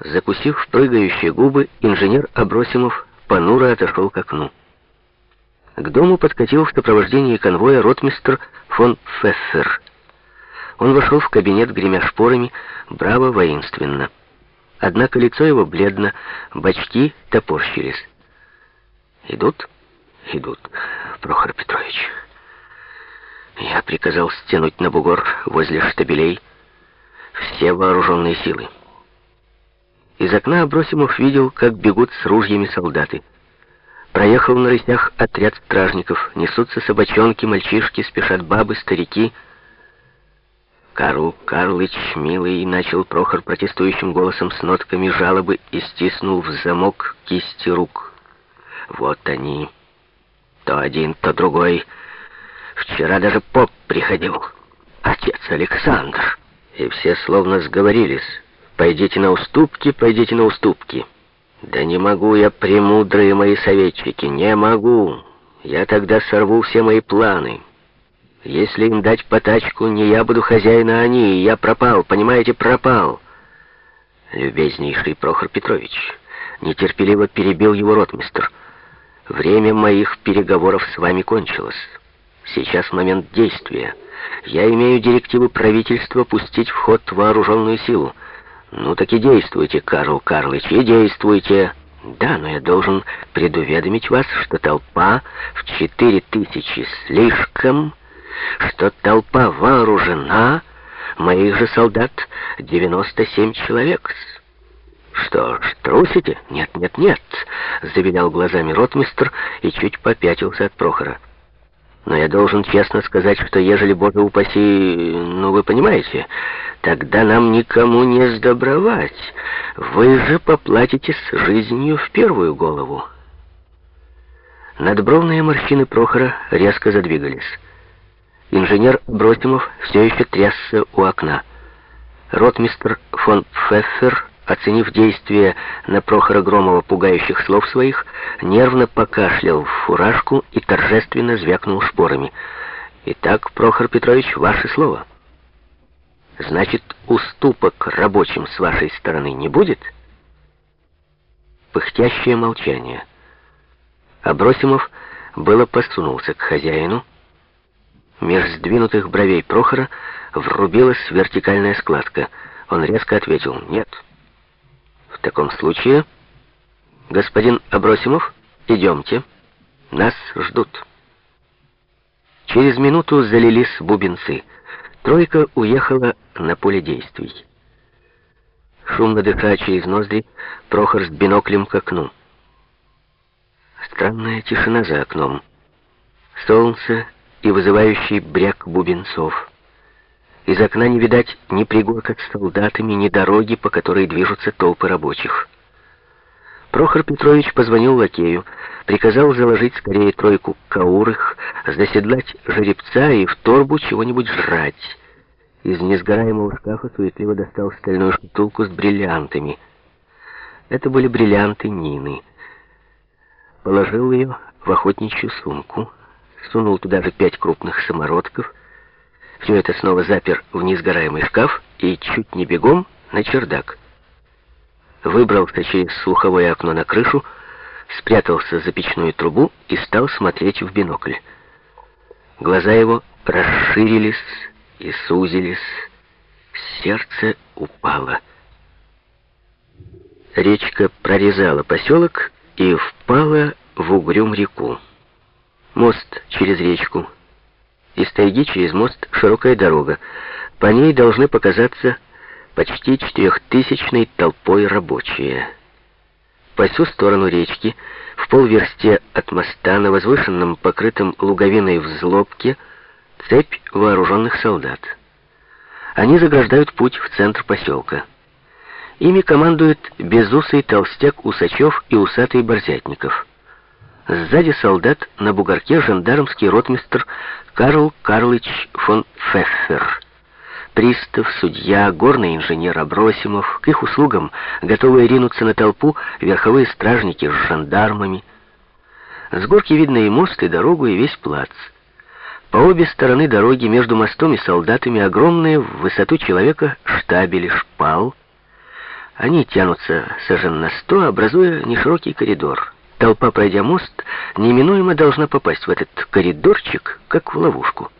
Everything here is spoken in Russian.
Закусив прыгающие губы, инженер Абросимов понуро отошел к окну. К дому подкатил в сопровождении конвоя ротмистр фон Фессер. Он вошел в кабинет, гремя шпорами, браво, воинственно. Однако лицо его бледно, бочки топорщились. «Идут? Идут, Прохор Петрович». Я приказал стянуть на бугор возле штабелей все вооруженные силы. Из окна Абросимов видел, как бегут с ружьями солдаты. Проехал на рысях отряд стражников, несутся собачонки, мальчишки, спешат бабы, старики. Карл Карлыч, милый, начал Прохор протестующим голосом с нотками жалобы и стиснул в замок кисти рук. Вот они, то один, то другой. Вчера даже поп приходил, отец Александр. И все словно сговорились. Пойдите на уступки, пойдите на уступки. Да не могу я, премудрые мои советчики, не могу. Я тогда сорву все мои планы. Если им дать потачку, не я буду хозяин, а они, и я пропал, понимаете, пропал. Любезнейший Прохор Петрович, нетерпеливо перебил его ротмистр. Время моих переговоров с вами кончилось. Сейчас момент действия. Я имею директивы правительства пустить в ход вооруженную силу. Ну так и действуйте, Карл Карлыч, и действуйте. Да, но я должен предуведомить вас, что толпа в четыре тысячи слишком, что толпа вооружена, моих же солдат 97 человек. Что ж, трусите? Нет, нет, нет, завилял глазами ротмистр и чуть попятился от Прохора. Но я должен честно сказать, что ежели, Боже упаси, ну вы понимаете, тогда нам никому не сдобровать. Вы же поплатитесь жизнью в первую голову. Надбровные морщины Прохора резко задвигались. Инженер Бросимов все еще трясся у окна. Ротмистр фон Пфеффер оценив действие на Прохора Громова пугающих слов своих, нервно покашлял в фуражку и торжественно звякнул шпорами. «Итак, Прохор Петрович, ваше слово. Значит, уступок рабочим с вашей стороны не будет?» Пыхтящее молчание. Абросимов было посунулся к хозяину. Меж сдвинутых бровей Прохора врубилась вертикальная складка. Он резко ответил «Нет». В таком случае, господин Абросимов, идемте. Нас ждут. Через минуту залились бубенцы. Тройка уехала на поле действий. Шумно дыша через ноздри, Прохор с биноклем к окну. Странная тишина за окном. Солнце и вызывающий бряк бубенцов. Из окна не видать ни пригорка с солдатами, ни дороги, по которой движутся толпы рабочих. Прохор Петрович позвонил лакею, приказал заложить скорее тройку каурых, заседлать жеребца и в торбу чего-нибудь жрать. Из несгораемого шкафа суетливо достал стальную шкатулку с бриллиантами. Это были бриллианты Нины. Положил ее в охотничью сумку, сунул туда же пять крупных самородков, это снова запер в несгораемый шкаф и чуть не бегом на чердак. Выбрался через слуховое окно на крышу, спрятался за печную трубу и стал смотреть в бинокль. Глаза его расширились и сузились, сердце упало. Речка прорезала поселок и впала в угрюм реку. Мост через речку — из тайги через мост широкая дорога. По ней должны показаться почти четырехтысячной толпой рабочие. По всю сторону речки, в полверсте от моста на возвышенном, покрытом луговиной взлобке, цепь вооруженных солдат. Они заграждают путь в центр поселка. Ими командует безусый толстяк Усачев и усатый Борзятников. Сзади солдат на бугорке жандармский ротмистр Карл Карлыч фон Феффер. Пристав, судья, горный инженер Абросимов, к их услугам готовые ринуться на толпу верховые стражники с жандармами. С горки видно и мост, и дорогу, и весь плац. По обе стороны дороги между мостом и солдатами огромные в высоту человека штабели шпал, Они тянутся сажен на сто, образуя неширокий коридор. Толпа, пройдя мост, неминуемо должна попасть в этот коридорчик, как в ловушку.